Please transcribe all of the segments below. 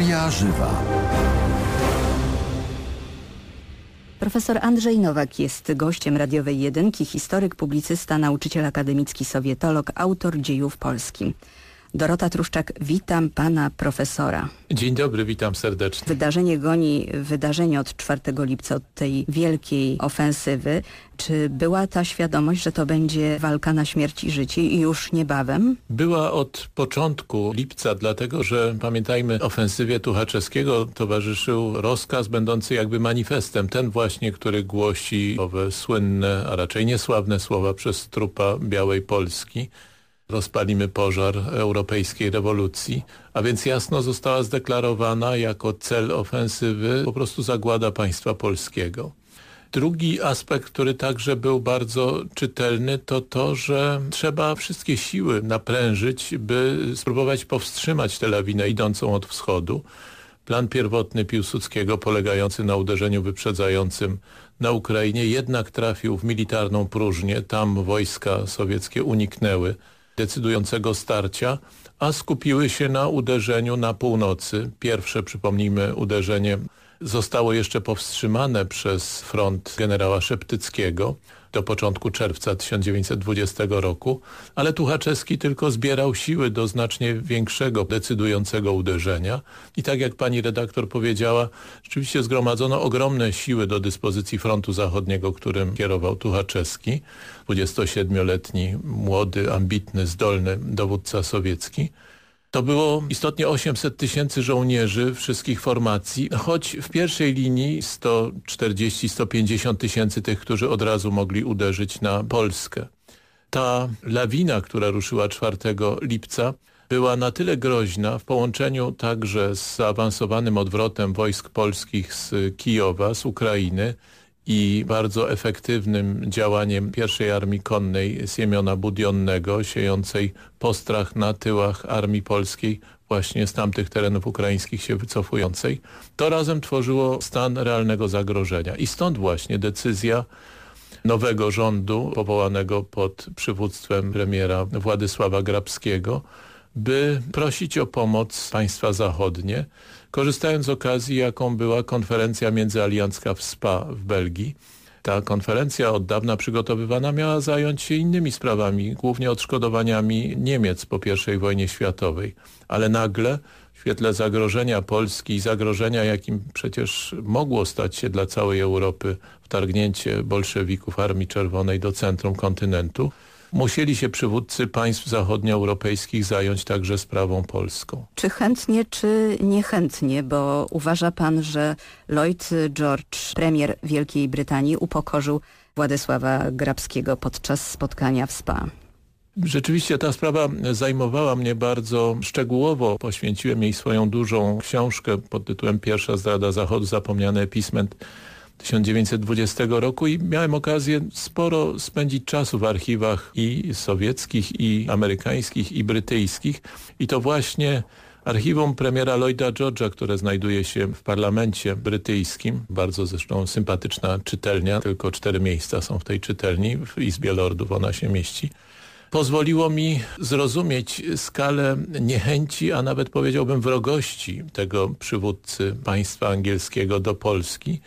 Historia żywa. Profesor Andrzej Nowak jest gościem radiowej jedynki, historyk, publicysta, nauczyciel akademicki, sowietolog, autor dziejów Polski. Dorota Truszczak, witam pana profesora. Dzień dobry, witam serdecznie. Wydarzenie goni wydarzenie od 4 lipca, od tej wielkiej ofensywy. Czy była ta świadomość, że to będzie walka na śmierć i życie i już niebawem? Była od początku lipca, dlatego że pamiętajmy, ofensywie Tuchaczewskiego towarzyszył rozkaz będący jakby manifestem. Ten właśnie, który głosi owe słynne, a raczej niesławne słowa przez trupa Białej Polski rozpalimy pożar europejskiej rewolucji, a więc jasno została zdeklarowana jako cel ofensywy po prostu zagłada państwa polskiego. Drugi aspekt, który także był bardzo czytelny, to to, że trzeba wszystkie siły naprężyć, by spróbować powstrzymać tę lawinę idącą od wschodu. Plan pierwotny Piłsudskiego polegający na uderzeniu wyprzedzającym na Ukrainie jednak trafił w militarną próżnię. Tam wojska sowieckie uniknęły decydującego starcia, a skupiły się na uderzeniu na północy. Pierwsze, przypomnijmy, uderzenie zostało jeszcze powstrzymane przez front generała Szeptyckiego do początku czerwca 1920 roku, ale Tuchaczewski tylko zbierał siły do znacznie większego, decydującego uderzenia i tak jak pani redaktor powiedziała, rzeczywiście zgromadzono ogromne siły do dyspozycji frontu zachodniego, którym kierował Tuchaczewski, 27-letni, młody, ambitny, zdolny dowódca sowiecki. To było istotnie 800 tysięcy żołnierzy wszystkich formacji, choć w pierwszej linii 140-150 tysięcy tych, którzy od razu mogli uderzyć na Polskę. Ta lawina, która ruszyła 4 lipca, była na tyle groźna w połączeniu także z zaawansowanym odwrotem wojsk polskich z Kijowa, z Ukrainy i bardzo efektywnym działaniem pierwszej Armii Konnej Siemiona Budionnego, siejącej postrach na tyłach Armii Polskiej właśnie z tamtych terenów ukraińskich się wycofującej, to razem tworzyło stan realnego zagrożenia. I stąd właśnie decyzja nowego rządu powołanego pod przywództwem premiera Władysława Grabskiego, by prosić o pomoc państwa zachodnie, korzystając z okazji, jaką była konferencja międzyaliancka w SPA w Belgii. Ta konferencja od dawna przygotowywana miała zająć się innymi sprawami, głównie odszkodowaniami Niemiec po I wojnie światowej. Ale nagle w świetle zagrożenia Polski i zagrożenia, jakim przecież mogło stać się dla całej Europy wtargnięcie bolszewików Armii Czerwonej do centrum kontynentu, musieli się przywódcy państw zachodnioeuropejskich zająć także sprawą polską. Czy chętnie, czy niechętnie, bo uważa pan, że Lloyd George, premier Wielkiej Brytanii, upokorzył Władysława Grabskiego podczas spotkania w SPA? Rzeczywiście ta sprawa zajmowała mnie bardzo szczegółowo. Poświęciłem jej swoją dużą książkę pod tytułem Pierwsza zdrada Zachodu, zapomniane episment 1920 roku i miałem okazję sporo spędzić czasu w archiwach i sowieckich, i amerykańskich, i brytyjskich. I to właśnie archiwum premiera Lloyda George'a, które znajduje się w parlamencie brytyjskim, bardzo zresztą sympatyczna czytelnia, tylko cztery miejsca są w tej czytelni, w Izbie Lordów. Ona się mieści, pozwoliło mi zrozumieć skalę niechęci, a nawet powiedziałbym wrogości tego przywódcy państwa angielskiego do Polski,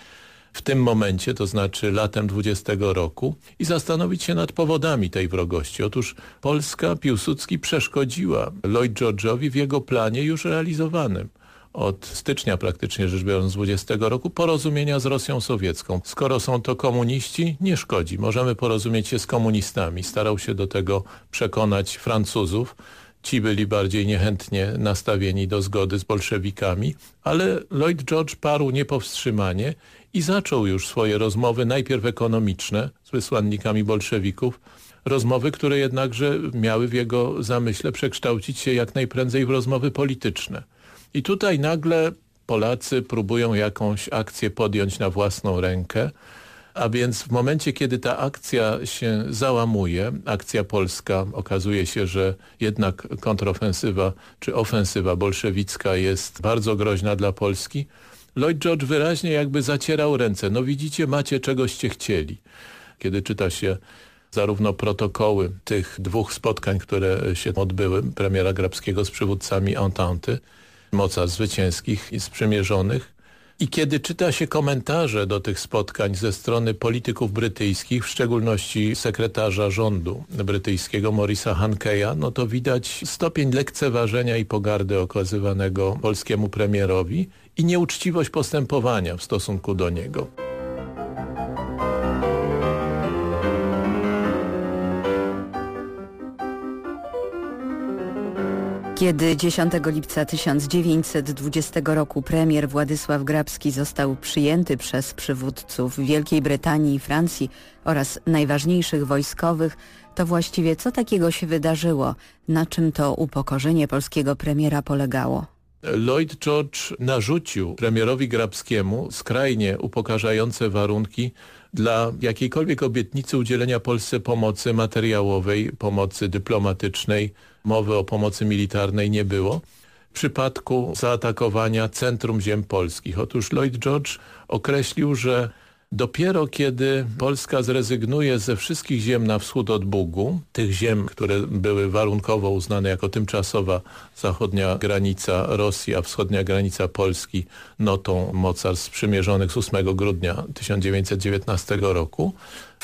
w tym momencie, to znaczy latem 20 roku i zastanowić się nad powodami tej wrogości. Otóż Polska, Piłsudski przeszkodziła Lloyd George'owi w jego planie już realizowanym od stycznia praktycznie rzecz biorąc 20 roku porozumienia z Rosją sowiecką. Skoro są to komuniści, nie szkodzi. Możemy porozumieć się z komunistami. Starał się do tego przekonać Francuzów. Ci byli bardziej niechętnie nastawieni do zgody z bolszewikami, ale Lloyd George parł niepowstrzymanie i zaczął już swoje rozmowy, najpierw ekonomiczne z wysłannikami bolszewików, rozmowy, które jednakże miały w jego zamyśle przekształcić się jak najprędzej w rozmowy polityczne. I tutaj nagle Polacy próbują jakąś akcję podjąć na własną rękę, a więc w momencie, kiedy ta akcja się załamuje, akcja polska, okazuje się, że jednak kontrofensywa czy ofensywa bolszewicka jest bardzo groźna dla Polski, Lloyd George wyraźnie jakby zacierał ręce. No widzicie, macie czegoście chcieli. Kiedy czyta się zarówno protokoły tych dwóch spotkań, które się odbyły, premiera Grabskiego z przywódcami Entente, mocarstw zwycięskich i sprzymierzonych. I kiedy czyta się komentarze do tych spotkań ze strony polityków brytyjskich, w szczególności sekretarza rządu brytyjskiego Morisa Hankeya, no to widać stopień lekceważenia i pogardy okazywanego polskiemu premierowi i nieuczciwość postępowania w stosunku do niego. Kiedy 10 lipca 1920 roku premier Władysław Grabski został przyjęty przez przywódców Wielkiej Brytanii i Francji oraz najważniejszych wojskowych, to właściwie co takiego się wydarzyło? Na czym to upokorzenie polskiego premiera polegało? Lloyd George narzucił premierowi Grabskiemu skrajnie upokarzające warunki dla jakiejkolwiek obietnicy udzielenia Polsce pomocy materiałowej, pomocy dyplomatycznej, mowy o pomocy militarnej nie było w przypadku zaatakowania centrum ziem polskich. Otóż Lloyd George określił, że Dopiero kiedy Polska zrezygnuje ze wszystkich ziem na wschód od Bugu, tych ziem, które były warunkowo uznane jako tymczasowa zachodnia granica Rosji, a wschodnia granica Polski notą mocarstw przymierzonych z 8 grudnia 1919 roku,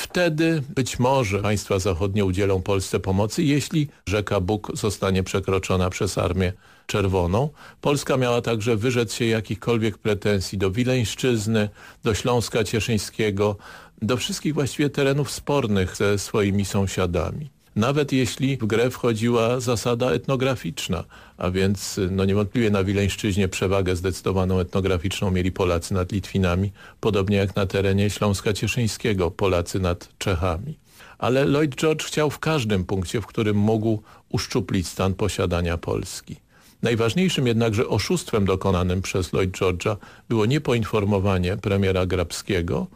Wtedy być może państwa zachodnie udzielą Polsce pomocy, jeśli rzeka Bóg zostanie przekroczona przez Armię Czerwoną. Polska miała także wyrzec się jakichkolwiek pretensji do Wileńszczyzny, do Śląska Cieszyńskiego, do wszystkich właściwie terenów spornych ze swoimi sąsiadami nawet jeśli w grę wchodziła zasada etnograficzna, a więc no niewątpliwie na Wileńszczyźnie przewagę zdecydowaną etnograficzną mieli Polacy nad Litwinami, podobnie jak na terenie Śląska Cieszyńskiego Polacy nad Czechami. Ale Lloyd George chciał w każdym punkcie, w którym mógł uszczuplić stan posiadania Polski. Najważniejszym jednakże oszustwem dokonanym przez Lloyd George'a było niepoinformowanie premiera Grabskiego,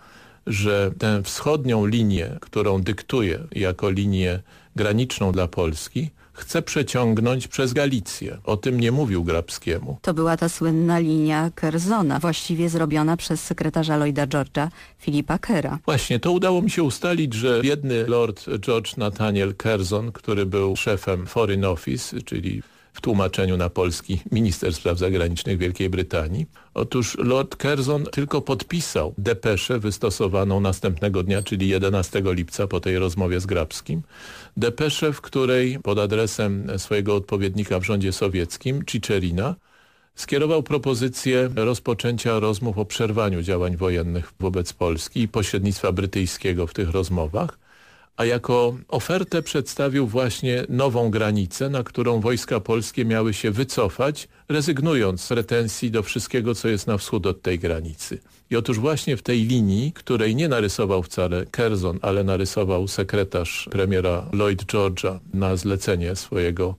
że tę wschodnią linię, którą dyktuje jako linię graniczną dla Polski, chce przeciągnąć przez Galicję. O tym nie mówił Grabskiemu. To była ta słynna linia Kerzona, właściwie zrobiona przez sekretarza Lloyda George'a, Filipa Kera. Właśnie, to udało mi się ustalić, że biedny Lord George Nathaniel Curzon, który był szefem Foreign Office, czyli w tłumaczeniu na polski minister spraw zagranicznych Wielkiej Brytanii. Otóż Lord Curzon tylko podpisał depeszę wystosowaną następnego dnia, czyli 11 lipca po tej rozmowie z Grabskim. Depeszę, w której pod adresem swojego odpowiednika w rządzie sowieckim, Cicerina, skierował propozycję rozpoczęcia rozmów o przerwaniu działań wojennych wobec Polski i pośrednictwa brytyjskiego w tych rozmowach a jako ofertę przedstawił właśnie nową granicę, na którą wojska polskie miały się wycofać, rezygnując z retensji do wszystkiego, co jest na wschód od tej granicy. I otóż właśnie w tej linii, której nie narysował wcale Curzon, ale narysował sekretarz premiera Lloyd George'a na zlecenie swojego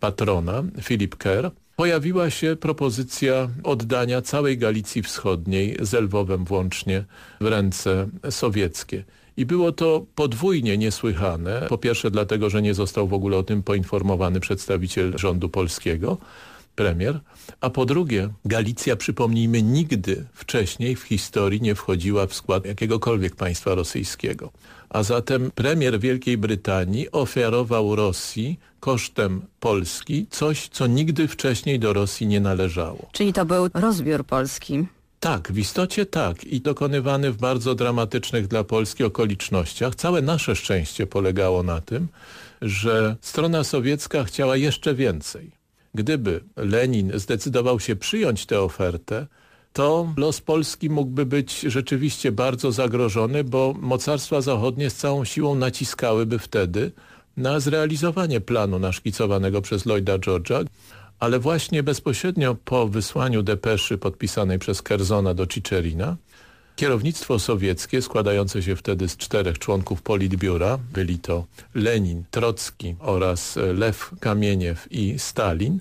patrona, Philip Kerr, pojawiła się propozycja oddania całej Galicji Wschodniej, z Lwowem włącznie, w ręce sowieckie. I było to podwójnie niesłychane. Po pierwsze dlatego, że nie został w ogóle o tym poinformowany przedstawiciel rządu polskiego, premier, a po drugie Galicja, przypomnijmy, nigdy wcześniej w historii nie wchodziła w skład jakiegokolwiek państwa rosyjskiego. A zatem premier Wielkiej Brytanii ofiarował Rosji kosztem Polski coś, co nigdy wcześniej do Rosji nie należało. Czyli to był rozbiór Polski. Tak, w istocie tak i dokonywany w bardzo dramatycznych dla Polski okolicznościach. Całe nasze szczęście polegało na tym, że strona sowiecka chciała jeszcze więcej. Gdyby Lenin zdecydował się przyjąć tę ofertę, to los Polski mógłby być rzeczywiście bardzo zagrożony, bo mocarstwa zachodnie z całą siłą naciskałyby wtedy na zrealizowanie planu naszkicowanego przez Lloyda George'a, ale właśnie bezpośrednio po wysłaniu depeszy podpisanej przez Kerzona do Cicerina Kierownictwo sowieckie, składające się wtedy z czterech członków Politbiura, byli to Lenin, Trocki oraz Lew Kamieniew i Stalin,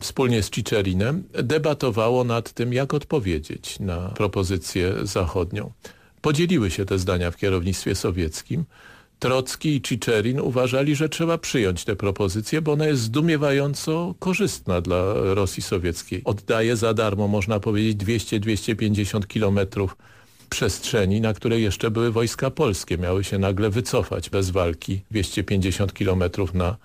wspólnie z Cicerinem, debatowało nad tym, jak odpowiedzieć na propozycję zachodnią. Podzieliły się te zdania w kierownictwie sowieckim. Trocki i Cziczerin uważali, że trzeba przyjąć tę propozycję, bo ona jest zdumiewająco korzystna dla Rosji Sowieckiej. Oddaje za darmo, można powiedzieć, 200-250 kilometrów przestrzeni, na której jeszcze były wojska polskie. Miały się nagle wycofać bez walki 250 kilometrów na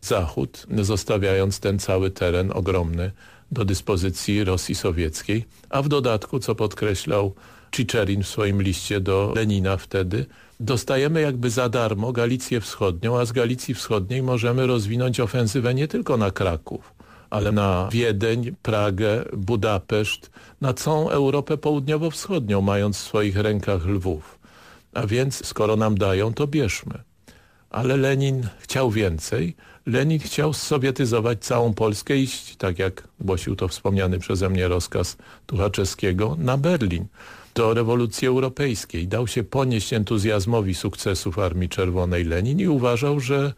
zachód, zostawiając ten cały teren ogromny do dyspozycji Rosji Sowieckiej, a w dodatku, co podkreślał Cziczerin w swoim liście do Lenina wtedy, dostajemy jakby za darmo Galicję Wschodnią, a z Galicji Wschodniej możemy rozwinąć ofensywę nie tylko na Kraków, ale na Wiedeń, Pragę, Budapeszt, na całą Europę Południowo-Wschodnią, mając w swoich rękach Lwów. A więc skoro nam dają, to bierzmy. Ale Lenin chciał więcej. Lenin chciał sowietyzować całą Polskę iść, tak jak głosił to wspomniany przeze mnie rozkaz Tuchaczewskiego, na Berlin do rewolucji europejskiej. Dał się ponieść entuzjazmowi sukcesów Armii Czerwonej Lenin i uważał, że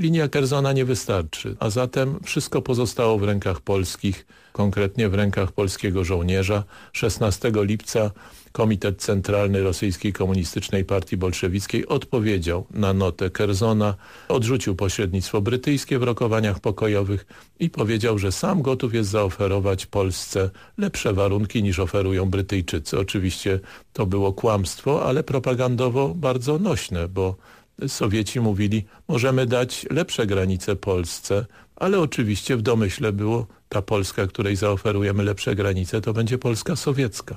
linia Kerzona nie wystarczy, a zatem wszystko pozostało w rękach polskich, konkretnie w rękach polskiego żołnierza. 16 lipca Komitet Centralny Rosyjskiej Komunistycznej Partii Bolszewickiej odpowiedział na notę Kerzona, odrzucił pośrednictwo brytyjskie w rokowaniach pokojowych i powiedział, że sam gotów jest zaoferować Polsce lepsze warunki niż oferują Brytyjczycy. Oczywiście to było kłamstwo, ale propagandowo bardzo nośne, bo Sowieci mówili, możemy dać lepsze granice Polsce, ale oczywiście w domyśle było ta Polska, której zaoferujemy lepsze granice, to będzie Polska sowiecka.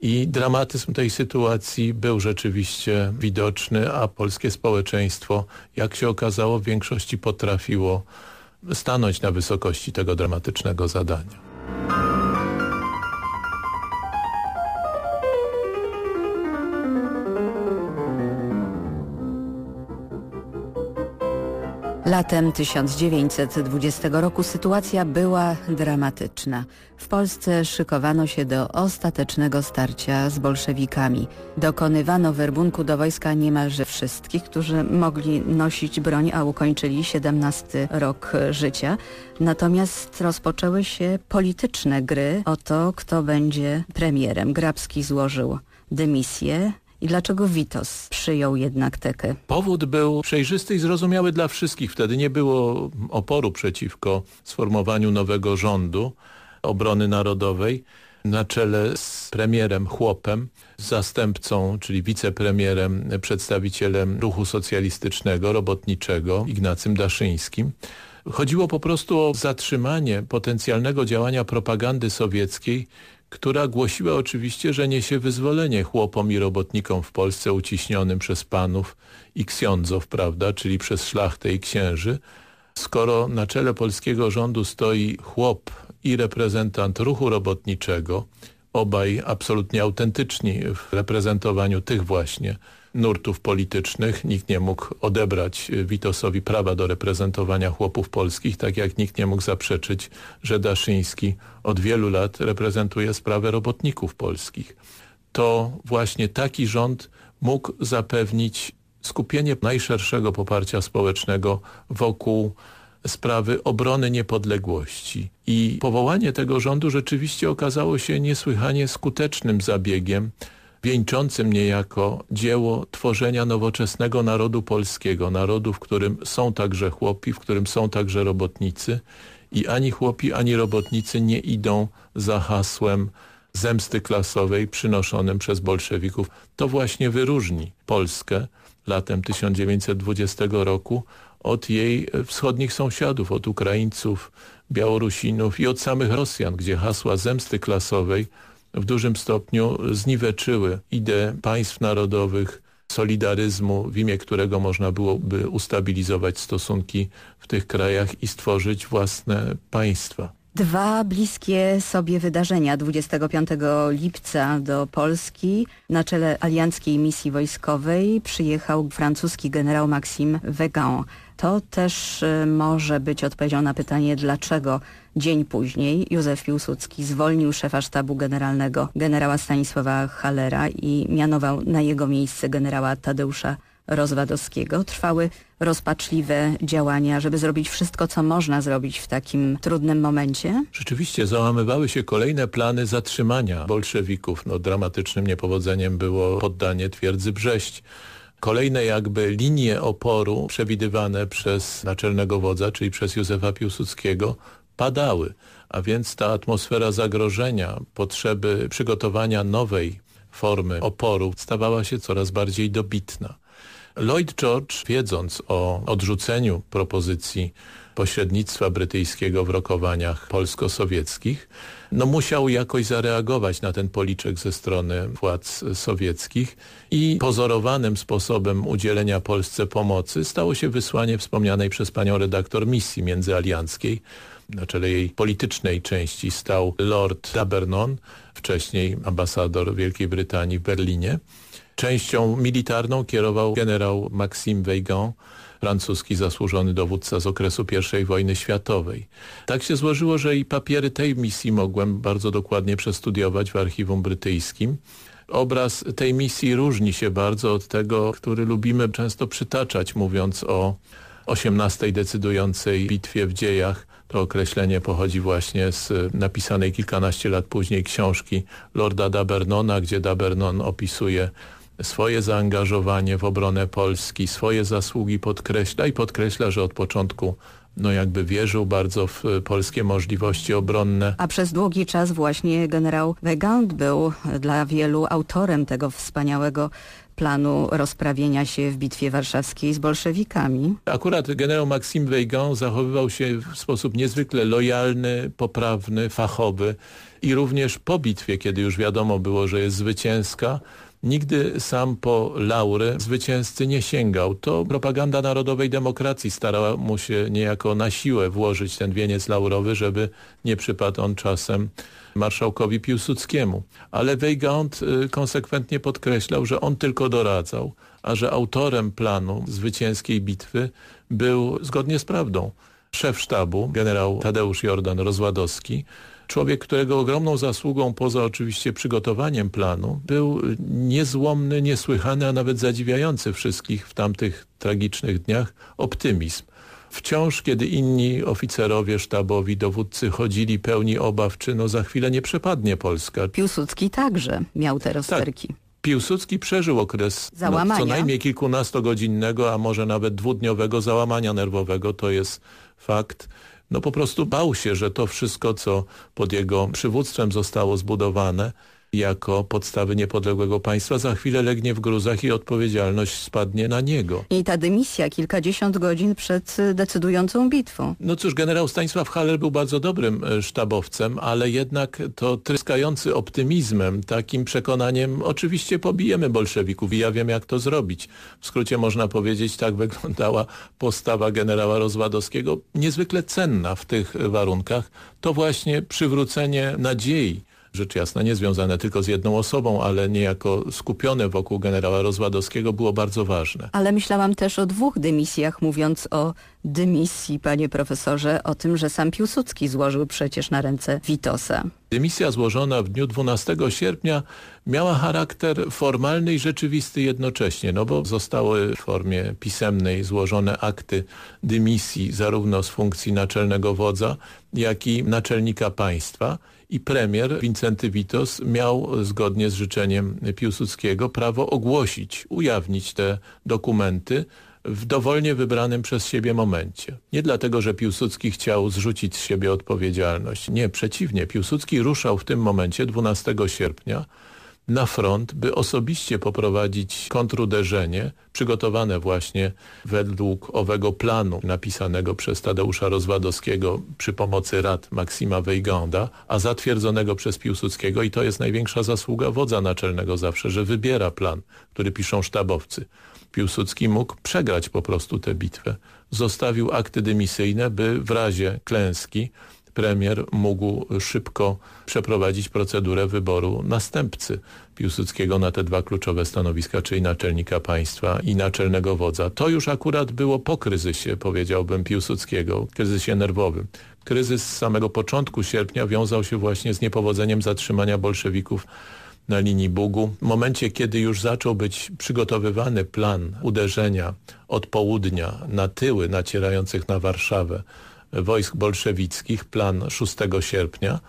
I dramatyzm tej sytuacji był rzeczywiście widoczny, a polskie społeczeństwo, jak się okazało, w większości potrafiło stanąć na wysokości tego dramatycznego zadania. Latem 1920 roku sytuacja była dramatyczna. W Polsce szykowano się do ostatecznego starcia z bolszewikami. Dokonywano werbunku do wojska niemalże wszystkich, którzy mogli nosić broń, a ukończyli 17 rok życia. Natomiast rozpoczęły się polityczne gry o to, kto będzie premierem. Grabski złożył dymisję, i dlaczego Witos przyjął jednak tekę? Powód był przejrzysty i zrozumiały dla wszystkich. Wtedy nie było oporu przeciwko sformowaniu nowego rządu obrony narodowej na czele z premierem Chłopem, zastępcą, czyli wicepremierem, przedstawicielem ruchu socjalistycznego, robotniczego Ignacym Daszyńskim. Chodziło po prostu o zatrzymanie potencjalnego działania propagandy sowieckiej, która głosiła oczywiście, że niesie wyzwolenie chłopom i robotnikom w Polsce uciśnionym przez panów i ksiądzów, prawda, czyli przez szlachtę i księży. Skoro na czele polskiego rządu stoi chłop i reprezentant ruchu robotniczego, obaj absolutnie autentyczni w reprezentowaniu tych właśnie nurtów politycznych. Nikt nie mógł odebrać Witosowi prawa do reprezentowania chłopów polskich, tak jak nikt nie mógł zaprzeczyć, że Daszyński od wielu lat reprezentuje sprawę robotników polskich. To właśnie taki rząd mógł zapewnić skupienie najszerszego poparcia społecznego wokół sprawy obrony niepodległości. I powołanie tego rządu rzeczywiście okazało się niesłychanie skutecznym zabiegiem, wieńczącym niejako dzieło tworzenia nowoczesnego narodu polskiego, narodu, w którym są także chłopi, w którym są także robotnicy i ani chłopi, ani robotnicy nie idą za hasłem zemsty klasowej przynoszonym przez bolszewików. To właśnie wyróżni Polskę latem 1920 roku od jej wschodnich sąsiadów, od Ukraińców, Białorusinów i od samych Rosjan, gdzie hasła zemsty klasowej w dużym stopniu zniweczyły ideę państw narodowych, solidaryzmu, w imię którego można byłoby ustabilizować stosunki w tych krajach i stworzyć własne państwa. Dwa bliskie sobie wydarzenia. 25 lipca do Polski na czele alianckiej misji wojskowej przyjechał francuski generał Maxime Wegan. To też y, może być odpowiedzią na pytanie, dlaczego dzień później Józef Piłsudski zwolnił szefa sztabu generalnego generała Stanisława Halera i mianował na jego miejsce generała Tadeusza Rozwadowskiego. Trwały rozpaczliwe działania, żeby zrobić wszystko, co można zrobić w takim trudnym momencie? Rzeczywiście załamywały się kolejne plany zatrzymania bolszewików. No, dramatycznym niepowodzeniem było poddanie twierdzy Brześć. Kolejne jakby linie oporu przewidywane przez naczelnego wodza, czyli przez Józefa Piłsudskiego, padały. A więc ta atmosfera zagrożenia, potrzeby przygotowania nowej formy oporu stawała się coraz bardziej dobitna. Lloyd George, wiedząc o odrzuceniu propozycji pośrednictwa brytyjskiego w rokowaniach polsko-sowieckich, no musiał jakoś zareagować na ten policzek ze strony władz sowieckich i pozorowanym sposobem udzielenia Polsce pomocy stało się wysłanie wspomnianej przez panią redaktor misji międzyalianckiej. Na czele jej politycznej części stał Lord Dabernon, wcześniej ambasador Wielkiej Brytanii w Berlinie. Częścią militarną kierował generał Maxime Weygand, francuski zasłużony dowódca z okresu I wojny światowej. Tak się złożyło, że i papiery tej misji mogłem bardzo dokładnie przestudiować w archiwum brytyjskim. Obraz tej misji różni się bardzo od tego, który lubimy często przytaczać, mówiąc o 18 decydującej bitwie w dziejach. To określenie pochodzi właśnie z napisanej kilkanaście lat później książki Lorda Dabernona, gdzie Dabernon opisuje swoje zaangażowanie w obronę Polski, swoje zasługi podkreśla i podkreśla, że od początku no jakby wierzył bardzo w polskie możliwości obronne. A przez długi czas właśnie generał Weygand był dla wielu autorem tego wspaniałego planu rozprawienia się w Bitwie Warszawskiej z bolszewikami. Akurat generał Maxime Weygand zachowywał się w sposób niezwykle lojalny, poprawny, fachowy i również po bitwie, kiedy już wiadomo było, że jest zwycięska, nigdy sam po laury zwycięzcy nie sięgał. To propaganda narodowej demokracji starała mu się niejako na siłę włożyć ten wieniec laurowy, żeby nie przypadł on czasem marszałkowi Piłsudskiemu. Ale Weygand y, konsekwentnie podkreślał, że on tylko doradzał, a że autorem planu zwycięskiej bitwy był zgodnie z prawdą szef sztabu, generał Tadeusz Jordan Rozładowski, Człowiek, którego ogromną zasługą, poza oczywiście przygotowaniem planu, był niezłomny, niesłychany, a nawet zadziwiający wszystkich w tamtych tragicznych dniach optymizm. Wciąż, kiedy inni oficerowie sztabowi, dowódcy chodzili pełni obaw, czy no za chwilę nie przepadnie Polska. Piłsudski także miał te rozterki. Tak. Piłsudski przeżył okres no, co najmniej kilkunastogodzinnego, a może nawet dwudniowego załamania nerwowego. To jest fakt no po prostu bał się, że to wszystko, co pod jego przywództwem zostało zbudowane, jako podstawy niepodległego państwa za chwilę legnie w gruzach i odpowiedzialność spadnie na niego. I ta dymisja kilkadziesiąt godzin przed decydującą bitwą. No cóż, generał Stanisław Haller był bardzo dobrym e, sztabowcem, ale jednak to tryskający optymizmem, takim przekonaniem oczywiście pobijemy bolszewików i ja wiem jak to zrobić. W skrócie można powiedzieć, tak wyglądała postawa generała Rozwadowskiego, niezwykle cenna w tych warunkach. To właśnie przywrócenie nadziei rzecz jasna nie związane tylko z jedną osobą, ale niejako skupione wokół generała Rozładowskiego było bardzo ważne. Ale myślałam też o dwóch dymisjach, mówiąc o dymisji, panie profesorze, o tym, że sam Piłsudski złożył przecież na ręce Witosa. Dymisja złożona w dniu 12 sierpnia miała charakter formalny i rzeczywisty jednocześnie, no bo zostały w formie pisemnej złożone akty dymisji zarówno z funkcji naczelnego wodza, jak i naczelnika państwa i premier Wincenty Witos miał zgodnie z życzeniem Piłsudskiego prawo ogłosić, ujawnić te dokumenty w dowolnie wybranym przez siebie momencie. Nie dlatego, że Piłsudski chciał zrzucić z siebie odpowiedzialność. Nie, przeciwnie. Piłsudski ruszał w tym momencie 12 sierpnia na front, by osobiście poprowadzić kontruderzenie przygotowane właśnie według owego planu napisanego przez Tadeusza Rozwadowskiego przy pomocy rad Maksima Weyganda, a zatwierdzonego przez Piłsudskiego i to jest największa zasługa wodza naczelnego zawsze, że wybiera plan, który piszą sztabowcy. Piłsudski mógł przegrać po prostu tę bitwę. Zostawił akty dymisyjne, by w razie klęski premier mógł szybko przeprowadzić procedurę wyboru następcy Piłsudskiego na te dwa kluczowe stanowiska, czyli naczelnika państwa i naczelnego wodza. To już akurat było po kryzysie, powiedziałbym, Piłsudskiego, kryzysie nerwowym. Kryzys z samego początku sierpnia wiązał się właśnie z niepowodzeniem zatrzymania bolszewików na linii Bugu. W momencie, kiedy już zaczął być przygotowywany plan uderzenia od południa na tyły nacierających na Warszawę wojsk bolszewickich, plan 6 sierpnia,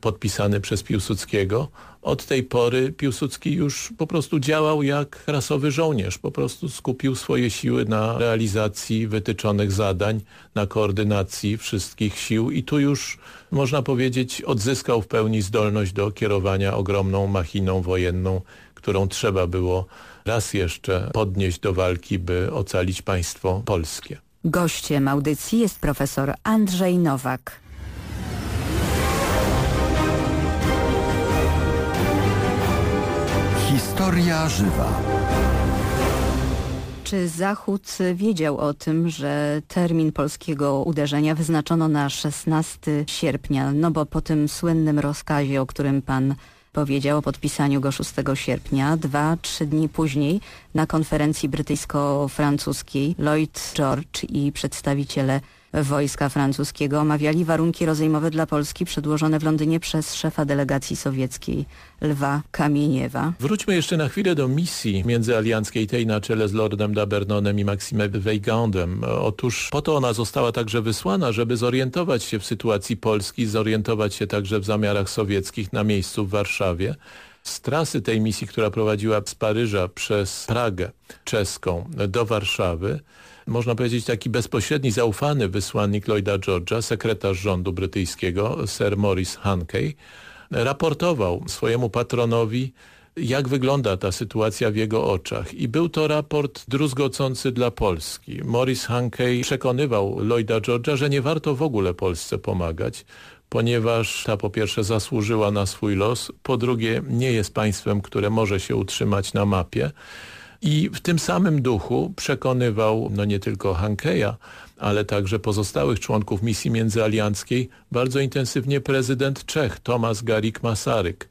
podpisany przez Piłsudskiego. Od tej pory Piłsudski już po prostu działał jak rasowy żołnierz. Po prostu skupił swoje siły na realizacji wytyczonych zadań, na koordynacji wszystkich sił i tu już można powiedzieć odzyskał w pełni zdolność do kierowania ogromną machiną wojenną, którą trzeba było raz jeszcze podnieść do walki, by ocalić państwo polskie. Gościem audycji jest profesor Andrzej Nowak. Historia żywa. Czy Zachód wiedział o tym, że termin polskiego uderzenia wyznaczono na 16 sierpnia? No bo po tym słynnym rozkazie, o którym pan powiedział o podpisaniu go 6 sierpnia, dwa, trzy dni później na konferencji brytyjsko-francuskiej. Lloyd George i przedstawiciele wojska francuskiego omawiali warunki rozejmowe dla Polski przedłożone w Londynie przez szefa delegacji sowieckiej Lwa Kamieniewa. Wróćmy jeszcze na chwilę do misji międzyalianckiej tej na czele z Lordem Dabernonem i Maxime Weygandem. Otóż po to ona została także wysłana, żeby zorientować się w sytuacji Polski, zorientować się także w zamiarach sowieckich na miejscu w Warszawie z trasy tej misji, która prowadziła z Paryża przez Pragę czeską do Warszawy, można powiedzieć taki bezpośredni, zaufany wysłannik Lloyda George'a, sekretarz rządu brytyjskiego, Sir Maurice Hankey, raportował swojemu patronowi, jak wygląda ta sytuacja w jego oczach. I był to raport druzgocący dla Polski. Maurice Hankey przekonywał Lloyda George'a, że nie warto w ogóle Polsce pomagać, ponieważ ta po pierwsze zasłużyła na swój los, po drugie nie jest państwem, które może się utrzymać na mapie, i w tym samym duchu przekonywał no nie tylko Hankeja, ale także pozostałych członków misji międzyalianckiej bardzo intensywnie prezydent Czech Tomasz Garik Masaryk.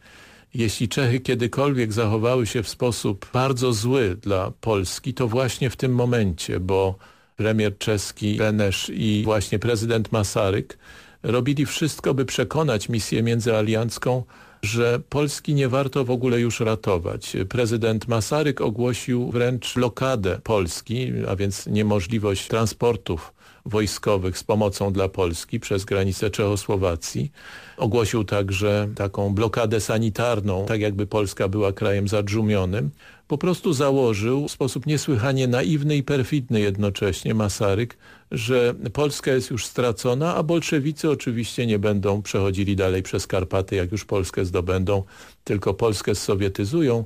Jeśli Czechy kiedykolwiek zachowały się w sposób bardzo zły dla Polski, to właśnie w tym momencie, bo premier czeski Benesz i właśnie prezydent Masaryk robili wszystko, by przekonać misję międzyaliancką że Polski nie warto w ogóle już ratować. Prezydent Masaryk ogłosił wręcz blokadę Polski, a więc niemożliwość transportów wojskowych z pomocą dla Polski przez granicę Czechosłowacji. Ogłosił także taką blokadę sanitarną, tak jakby Polska była krajem zadżumionym. Po prostu założył w sposób niesłychanie naiwny i perfidny jednocześnie Masaryk, że Polska jest już stracona, a bolszewicy oczywiście nie będą przechodzili dalej przez Karpaty, jak już Polskę zdobędą, tylko Polskę sowietyzują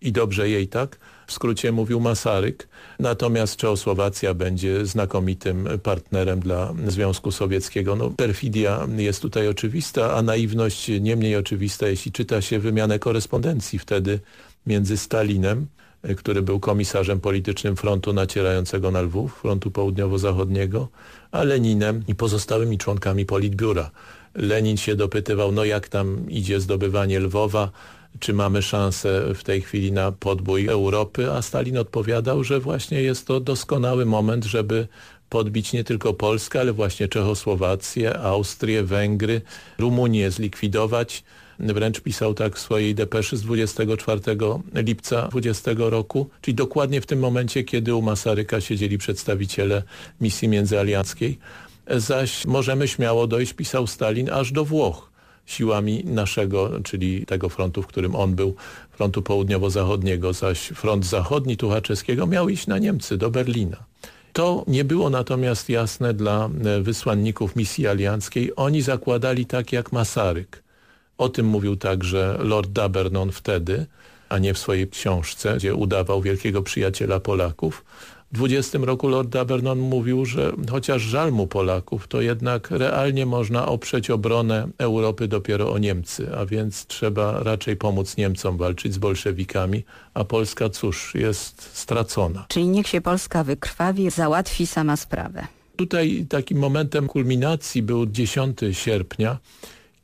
i dobrze jej tak. W skrócie mówił Masaryk. Natomiast Czechosłowacja będzie znakomitym partnerem dla Związku Sowieckiego. No, perfidia jest tutaj oczywista, a naiwność nie mniej oczywista, jeśli czyta się wymianę korespondencji wtedy między Stalinem który był komisarzem politycznym frontu nacierającego na Lwów, frontu południowo-zachodniego, a Leninem i pozostałymi członkami Politbiura. Lenin się dopytywał, no jak tam idzie zdobywanie Lwowa, czy mamy szansę w tej chwili na podbój Europy, a Stalin odpowiadał, że właśnie jest to doskonały moment, żeby podbić nie tylko Polskę, ale właśnie Czechosłowację, Austrię, Węgry, Rumunię zlikwidować, Wręcz pisał tak w swojej depeszy z 24 lipca 20 roku, czyli dokładnie w tym momencie, kiedy u Masaryka siedzieli przedstawiciele misji międzyalianckiej. Zaś możemy śmiało dojść, pisał Stalin, aż do Włoch siłami naszego, czyli tego frontu, w którym on był, frontu południowo-zachodniego, zaś front zachodni Tuchaczeskiego miał iść na Niemcy, do Berlina. To nie było natomiast jasne dla wysłanników misji alianckiej. Oni zakładali tak jak Masaryk, o tym mówił także Lord Dabernon wtedy, a nie w swojej książce, gdzie udawał wielkiego przyjaciela Polaków. W 20 roku Lord Dabernon mówił, że chociaż żal mu Polaków, to jednak realnie można oprzeć obronę Europy dopiero o Niemcy, a więc trzeba raczej pomóc Niemcom walczyć z bolszewikami, a Polska cóż, jest stracona. Czyli niech się Polska wykrwawi, załatwi sama sprawę. Tutaj takim momentem kulminacji był 10 sierpnia,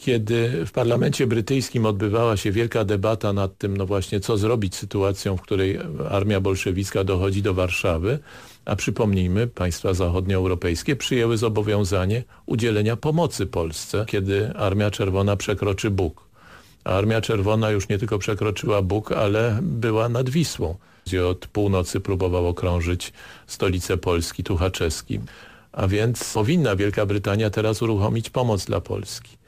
kiedy w parlamencie brytyjskim odbywała się wielka debata nad tym, no właśnie, co zrobić z sytuacją, w której armia bolszewicka dochodzi do Warszawy, a przypomnijmy, państwa zachodnioeuropejskie przyjęły zobowiązanie udzielenia pomocy Polsce, kiedy Armia Czerwona przekroczy Bóg. A Armia Czerwona już nie tylko przekroczyła Bóg, ale była nad Wisłą, gdzie od północy próbował okrążyć stolicę Polski, Tuchaczeski. A więc powinna Wielka Brytania teraz uruchomić pomoc dla Polski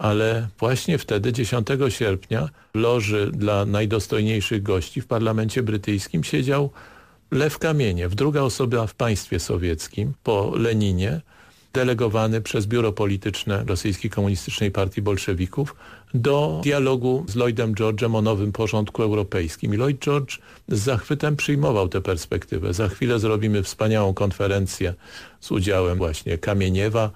ale właśnie wtedy, 10 sierpnia, w loży dla najdostojniejszych gości w parlamencie brytyjskim siedział Lew Kamieniew, druga osoba w państwie sowieckim po Leninie, delegowany przez biuro polityczne Rosyjskiej Komunistycznej Partii Bolszewików do dialogu z Lloydem George'em o nowym porządku europejskim. I Lloyd George z zachwytem przyjmował tę perspektywę. Za chwilę zrobimy wspaniałą konferencję z udziałem właśnie Kamieniewa,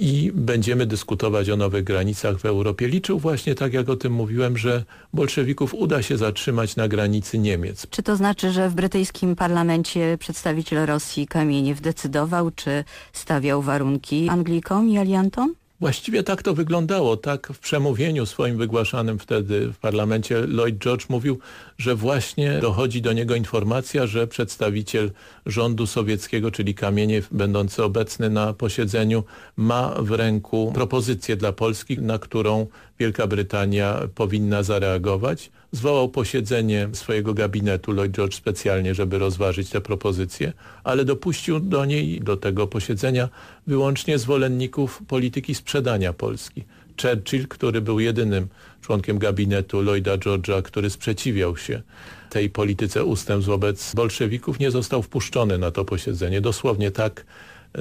i będziemy dyskutować o nowych granicach w Europie. Liczył właśnie tak, jak o tym mówiłem, że bolszewików uda się zatrzymać na granicy Niemiec. Czy to znaczy, że w brytyjskim parlamencie przedstawiciel Rosji Kamieniew decydował, czy stawiał warunki Anglikom i aliantom? Właściwie tak to wyglądało. Tak w przemówieniu swoim wygłaszanym wtedy w parlamencie Lloyd George mówił, że właśnie dochodzi do niego informacja, że przedstawiciel rządu sowieckiego, czyli Kamieniew, będący obecny na posiedzeniu, ma w ręku propozycję dla Polski, na którą Wielka Brytania powinna zareagować. Zwołał posiedzenie swojego gabinetu Lloyd George specjalnie, żeby rozważyć te propozycje, ale dopuścił do niej, do tego posiedzenia wyłącznie zwolenników polityki sprzedania Polski. Churchill, który był jedynym członkiem gabinetu Lloyda George'a, który sprzeciwiał się tej polityce ustępstw wobec bolszewików, nie został wpuszczony na to posiedzenie. Dosłownie tak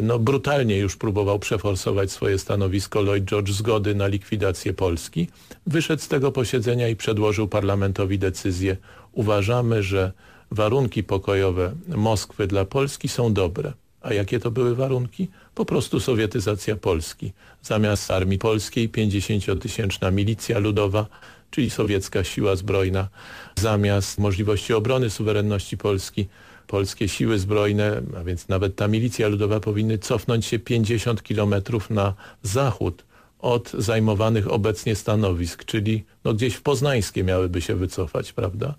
no, brutalnie już próbował przeforsować swoje stanowisko Lloyd George zgody na likwidację Polski. Wyszedł z tego posiedzenia i przedłożył parlamentowi decyzję. Uważamy, że warunki pokojowe Moskwy dla Polski są dobre. A jakie to były warunki? Po prostu sowietyzacja Polski. Zamiast armii polskiej 50-tysięczna milicja ludowa, czyli sowiecka siła zbrojna. Zamiast możliwości obrony suwerenności Polski polskie siły zbrojne, a więc nawet ta milicja ludowa powinny cofnąć się 50 kilometrów na zachód od zajmowanych obecnie stanowisk, czyli no gdzieś w Poznańskie miałyby się wycofać, prawda?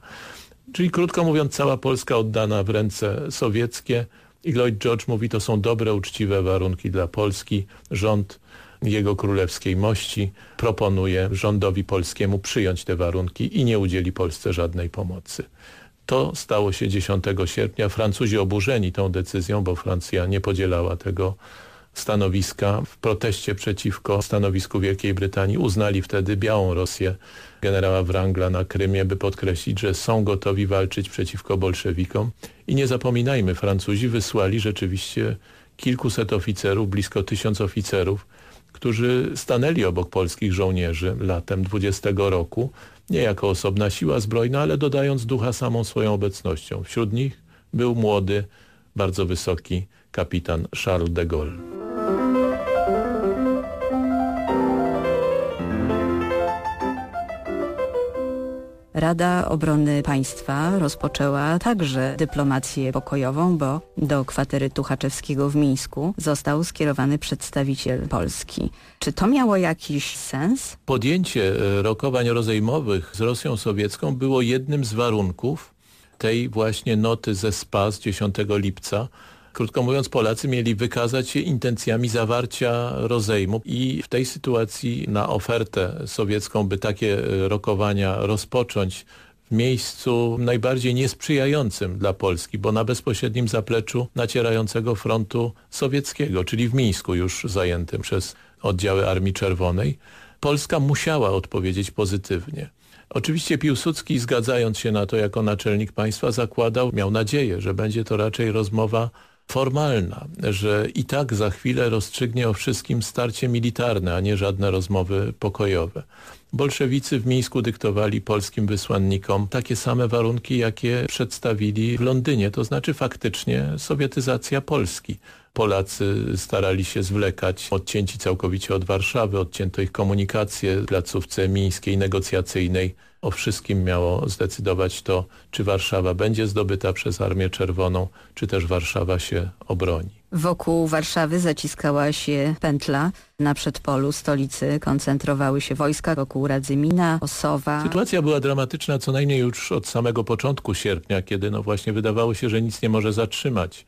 Czyli krótko mówiąc cała Polska oddana w ręce sowieckie i Lloyd George mówi to są dobre, uczciwe warunki dla Polski. Rząd jego królewskiej mości proponuje rządowi polskiemu przyjąć te warunki i nie udzieli Polsce żadnej pomocy. To stało się 10 sierpnia. Francuzi oburzeni tą decyzją, bo Francja nie podzielała tego stanowiska w proteście przeciwko stanowisku Wielkiej Brytanii uznali wtedy Białą Rosję generała Wrangla na Krymie, by podkreślić, że są gotowi walczyć przeciwko bolszewikom. I nie zapominajmy, Francuzi wysłali rzeczywiście kilkuset oficerów, blisko tysiąc oficerów, którzy stanęli obok polskich żołnierzy latem 20 roku, nie jako osobna siła zbrojna, ale dodając ducha samą swoją obecnością. Wśród nich był młody, bardzo wysoki kapitan Charles de Gaulle. Rada Obrony Państwa rozpoczęła także dyplomację pokojową, bo do kwatery Tuchaczewskiego w Mińsku został skierowany przedstawiciel Polski. Czy to miało jakiś sens? Podjęcie e, rokowań rozejmowych z Rosją Sowiecką było jednym z warunków tej właśnie noty ze SPA z 10 lipca, Krótko mówiąc, Polacy mieli wykazać się intencjami zawarcia rozejmu i w tej sytuacji na ofertę sowiecką, by takie rokowania rozpocząć w miejscu najbardziej niesprzyjającym dla Polski, bo na bezpośrednim zapleczu nacierającego frontu sowieckiego, czyli w Mińsku już zajętym przez oddziały Armii Czerwonej, Polska musiała odpowiedzieć pozytywnie. Oczywiście Piłsudski zgadzając się na to jako naczelnik państwa zakładał, miał nadzieję, że będzie to raczej rozmowa formalna, że i tak za chwilę rozstrzygnie o wszystkim starcie militarne, a nie żadne rozmowy pokojowe. Bolszewicy w Mińsku dyktowali polskim wysłannikom takie same warunki, jakie przedstawili w Londynie, to znaczy faktycznie sowietyzacja Polski. Polacy starali się zwlekać, odcięci całkowicie od Warszawy, odcięto ich komunikację w placówce mińskiej, negocjacyjnej. O wszystkim miało zdecydować to, czy Warszawa będzie zdobyta przez Armię Czerwoną, czy też Warszawa się obroni. Wokół Warszawy zaciskała się pętla. Na przedpolu stolicy koncentrowały się wojska wokół Radzymina, Osowa. Sytuacja była dramatyczna co najmniej już od samego początku sierpnia, kiedy no właśnie wydawało się, że nic nie może zatrzymać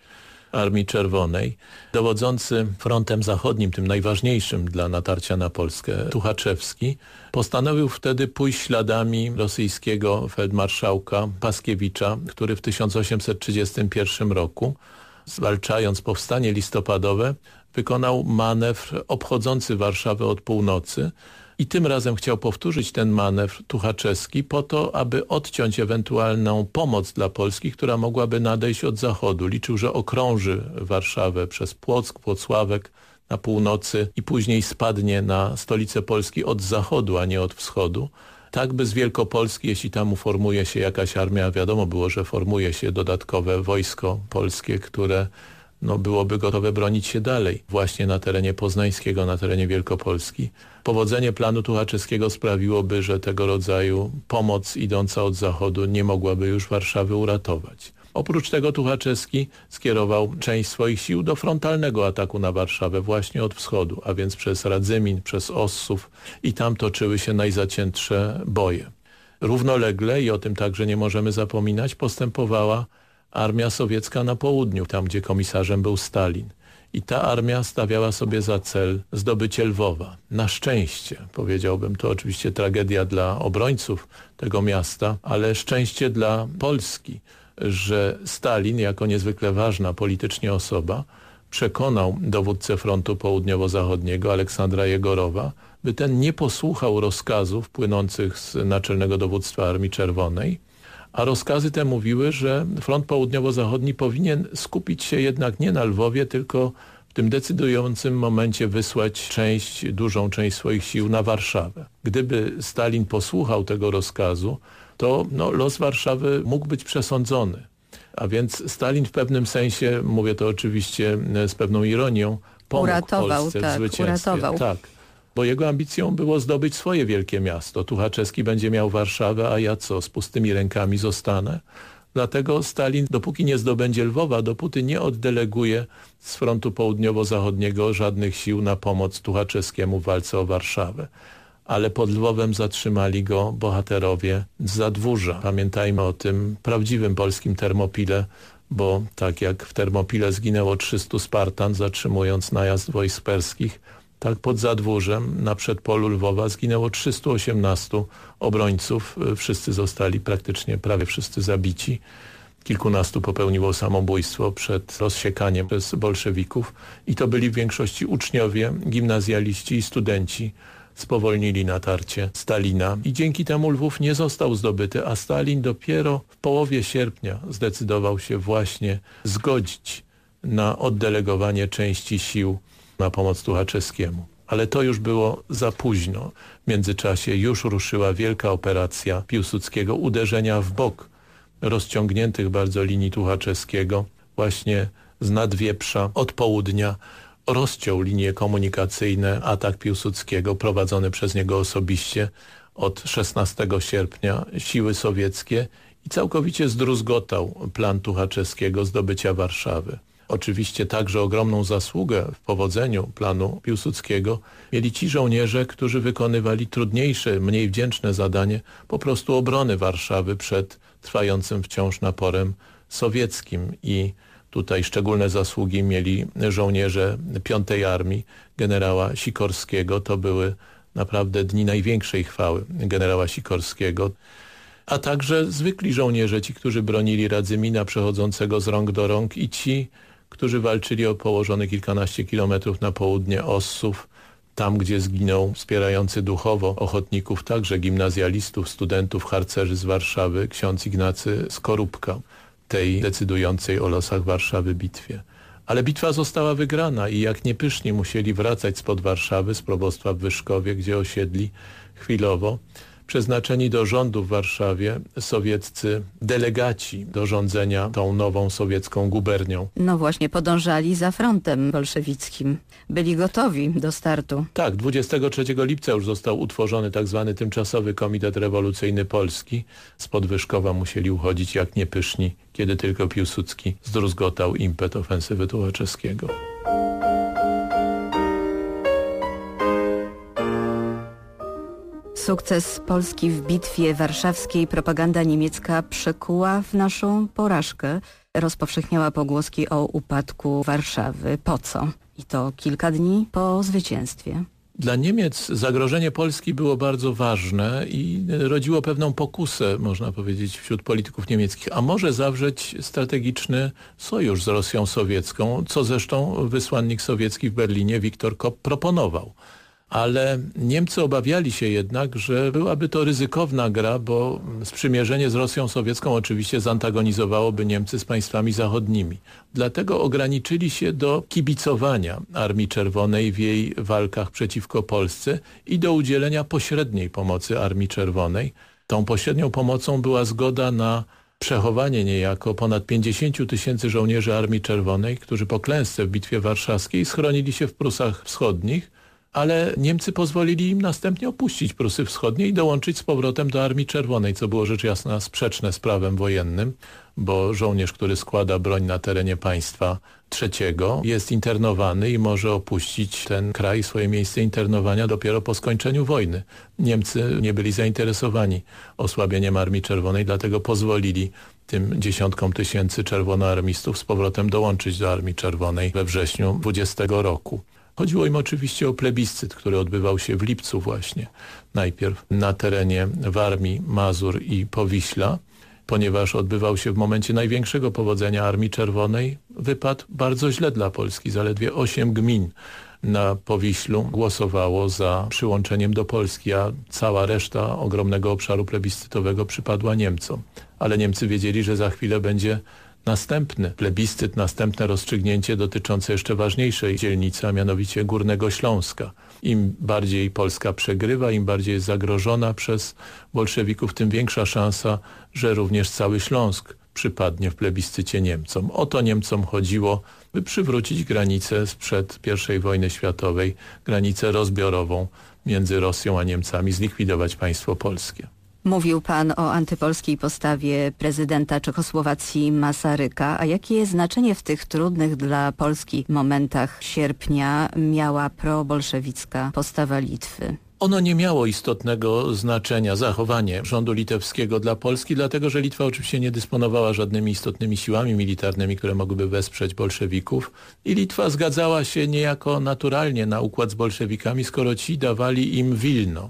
Armii Czerwonej. Dowodzący frontem zachodnim, tym najważniejszym dla natarcia na Polskę, Tuchaczewski, postanowił wtedy pójść śladami rosyjskiego feldmarszałka Paskiewicza, który w 1831 roku, zwalczając powstanie listopadowe, wykonał manewr obchodzący Warszawę od północy, i tym razem chciał powtórzyć ten manewr Tuchaczewski po to, aby odciąć ewentualną pomoc dla Polski, która mogłaby nadejść od zachodu. Liczył, że okrąży Warszawę przez Płock, Płocławek, na północy i później spadnie na stolicę Polski od zachodu, a nie od wschodu. Tak by z Wielkopolski, jeśli tam uformuje się jakaś armia, wiadomo było, że formuje się dodatkowe wojsko polskie, które no, byłoby gotowe bronić się dalej właśnie na terenie poznańskiego, na terenie Wielkopolski. Powodzenie planu Tuchaczewskiego sprawiłoby, że tego rodzaju pomoc idąca od zachodu nie mogłaby już Warszawy uratować. Oprócz tego Tuchaczewski skierował część swoich sił do frontalnego ataku na Warszawę właśnie od wschodu, a więc przez Radzymin, przez Ossów i tam toczyły się najzaciętsze boje. Równolegle, i o tym także nie możemy zapominać, postępowała armia sowiecka na południu, tam gdzie komisarzem był Stalin. I ta armia stawiała sobie za cel zdobycie Lwowa. Na szczęście, powiedziałbym, to oczywiście tragedia dla obrońców tego miasta, ale szczęście dla Polski, że Stalin, jako niezwykle ważna politycznie osoba, przekonał dowódcę frontu południowo-zachodniego Aleksandra Jegorowa, by ten nie posłuchał rozkazów płynących z Naczelnego Dowództwa Armii Czerwonej, a rozkazy te mówiły, że front południowo-zachodni powinien skupić się jednak nie na Lwowie, tylko w tym decydującym momencie wysłać część, dużą część swoich sił na Warszawę. Gdyby Stalin posłuchał tego rozkazu, to no, los Warszawy mógł być przesądzony. A więc Stalin w pewnym sensie, mówię to oczywiście z pewną ironią, pomógł uratował, Polsce tak, w zwycięstwie. Uratował. Tak, bo jego ambicją było zdobyć swoje wielkie miasto. Tuchaczewski będzie miał Warszawę, a ja co, z pustymi rękami zostanę? Dlatego Stalin, dopóki nie zdobędzie Lwowa, dopóty nie oddeleguje z frontu południowo-zachodniego żadnych sił na pomoc Tuchaczewskiemu w walce o Warszawę. Ale pod Lwowem zatrzymali go bohaterowie z Zadwórza. Pamiętajmy o tym prawdziwym polskim Termopile, bo tak jak w Termopile zginęło 300 Spartan zatrzymując najazd wojsk perskich, tak pod Zadwórzem na przedpolu Lwowa zginęło 318 obrońców. Wszyscy zostali praktycznie, prawie wszyscy zabici. Kilkunastu popełniło samobójstwo przed rozsiekaniem przez bolszewików i to byli w większości uczniowie, gimnazjaliści i studenci. Spowolnili natarcie Stalina i dzięki temu Lwów nie został zdobyty, a Stalin dopiero w połowie sierpnia zdecydował się właśnie zgodzić na oddelegowanie części sił na pomoc Tuchaczewskiemu. Ale to już było za późno. W międzyczasie już ruszyła wielka operacja Piłsudskiego, uderzenia w bok rozciągniętych bardzo linii Tuchaczewskiego, właśnie z nadwieprza od południa rozciął linie komunikacyjne, atak Piłsudskiego prowadzony przez niego osobiście od 16 sierpnia siły sowieckie i całkowicie zdruzgotał plan Tuchaczewskiego zdobycia Warszawy. Oczywiście także ogromną zasługę w powodzeniu planu Piłsudskiego mieli ci żołnierze, którzy wykonywali trudniejsze, mniej wdzięczne zadanie po prostu obrony Warszawy przed trwającym wciąż naporem sowieckim. I tutaj szczególne zasługi mieli żołnierze Piątej Armii generała Sikorskiego. To były naprawdę dni największej chwały generała Sikorskiego. A także zwykli żołnierze, ci, którzy bronili Radzymina przechodzącego z rąk do rąk. I ci, którzy walczyli o położone kilkanaście kilometrów na południe Ossów, tam gdzie zginął wspierający duchowo ochotników, także gimnazjalistów, studentów, harcerzy z Warszawy, ksiądz Ignacy Skorupka, tej decydującej o losach Warszawy bitwie. Ale bitwa została wygrana i jak niepyszni musieli wracać spod Warszawy, z probostwa w Wyszkowie, gdzie osiedli chwilowo, przeznaczeni do rządu w Warszawie sowieccy delegaci do rządzenia tą nową sowiecką gubernią. No właśnie, podążali za frontem bolszewickim. Byli gotowi do startu. Tak, 23 lipca już został utworzony tak zwany Tymczasowy Komitet Rewolucyjny Polski. Spod Wyszkowa musieli uchodzić jak niepyszni, kiedy tylko Piłsudski zdruzgotał impet ofensywy Tułaczewskiego. Sukces Polski w bitwie warszawskiej propaganda niemiecka przekuła w naszą porażkę. Rozpowszechniała pogłoski o upadku Warszawy. Po co? I to kilka dni po zwycięstwie. Dla Niemiec zagrożenie Polski było bardzo ważne i rodziło pewną pokusę, można powiedzieć, wśród polityków niemieckich, a może zawrzeć strategiczny sojusz z Rosją sowiecką, co zresztą wysłannik sowiecki w Berlinie Wiktor Kopp proponował ale Niemcy obawiali się jednak, że byłaby to ryzykowna gra, bo sprzymierzenie z Rosją sowiecką oczywiście zantagonizowałoby Niemcy z państwami zachodnimi. Dlatego ograniczyli się do kibicowania Armii Czerwonej w jej walkach przeciwko Polsce i do udzielenia pośredniej pomocy Armii Czerwonej. Tą pośrednią pomocą była zgoda na przechowanie niejako ponad 50 tysięcy żołnierzy Armii Czerwonej, którzy po klęsce w Bitwie Warszawskiej schronili się w Prusach Wschodnich, ale Niemcy pozwolili im następnie opuścić Prusy Wschodnie i dołączyć z powrotem do Armii Czerwonej, co było rzecz jasna sprzeczne z prawem wojennym, bo żołnierz, który składa broń na terenie państwa trzeciego jest internowany i może opuścić ten kraj, swoje miejsce internowania dopiero po skończeniu wojny. Niemcy nie byli zainteresowani osłabieniem Armii Czerwonej, dlatego pozwolili tym dziesiątkom tysięcy czerwonoarmistów z powrotem dołączyć do Armii Czerwonej we wrześniu 20 roku. Chodziło im oczywiście o plebiscyt, który odbywał się w lipcu właśnie. Najpierw na terenie Warmii, Mazur i Powiśla, ponieważ odbywał się w momencie największego powodzenia Armii Czerwonej, wypadł bardzo źle dla Polski. Zaledwie osiem gmin na Powiślu głosowało za przyłączeniem do Polski, a cała reszta ogromnego obszaru plebiscytowego przypadła Niemcom. Ale Niemcy wiedzieli, że za chwilę będzie następny plebiscyt, następne rozstrzygnięcie dotyczące jeszcze ważniejszej dzielnicy, a mianowicie Górnego Śląska. Im bardziej Polska przegrywa, im bardziej jest zagrożona przez bolszewików, tym większa szansa, że również cały Śląsk przypadnie w plebiscycie Niemcom. O to Niemcom chodziło, by przywrócić granicę sprzed I wojny światowej, granicę rozbiorową między Rosją a Niemcami, zlikwidować państwo polskie. Mówił pan o antypolskiej postawie prezydenta Czechosłowacji Masaryka, a jakie znaczenie w tych trudnych dla Polski momentach sierpnia miała probolszewicka postawa Litwy? Ono nie miało istotnego znaczenia, zachowanie rządu litewskiego dla Polski, dlatego że Litwa oczywiście nie dysponowała żadnymi istotnymi siłami militarnymi, które mogłyby wesprzeć bolszewików. I Litwa zgadzała się niejako naturalnie na układ z bolszewikami, skoro ci dawali im Wilno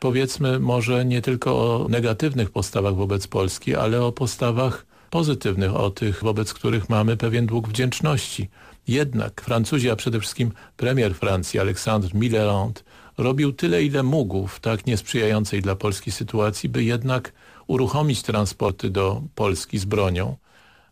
powiedzmy może nie tylko o negatywnych postawach wobec Polski, ale o postawach pozytywnych, o tych, wobec których mamy pewien dług wdzięczności. Jednak Francuzi, a przede wszystkim premier Francji, Alexandre Millerand, robił tyle, ile mógł w tak niesprzyjającej dla Polski sytuacji, by jednak uruchomić transporty do Polski z bronią.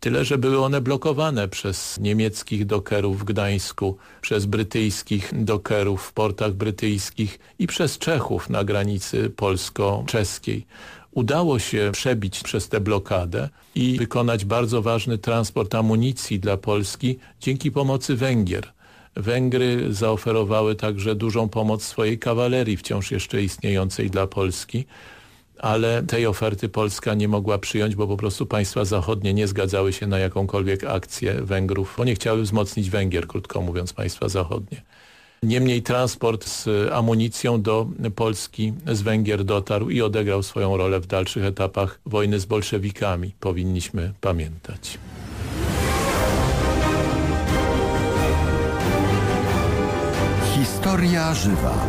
Tyle, że były one blokowane przez niemieckich dokerów w Gdańsku, przez brytyjskich dokerów w portach brytyjskich i przez Czechów na granicy polsko-czeskiej. Udało się przebić przez tę blokadę i wykonać bardzo ważny transport amunicji dla Polski dzięki pomocy Węgier. Węgry zaoferowały także dużą pomoc swojej kawalerii wciąż jeszcze istniejącej dla Polski ale tej oferty Polska nie mogła przyjąć, bo po prostu państwa zachodnie nie zgadzały się na jakąkolwiek akcję Węgrów, bo nie chciały wzmocnić Węgier, krótko mówiąc, państwa zachodnie. Niemniej transport z amunicją do Polski z Węgier dotarł i odegrał swoją rolę w dalszych etapach wojny z bolszewikami. Powinniśmy pamiętać. Historia żywa.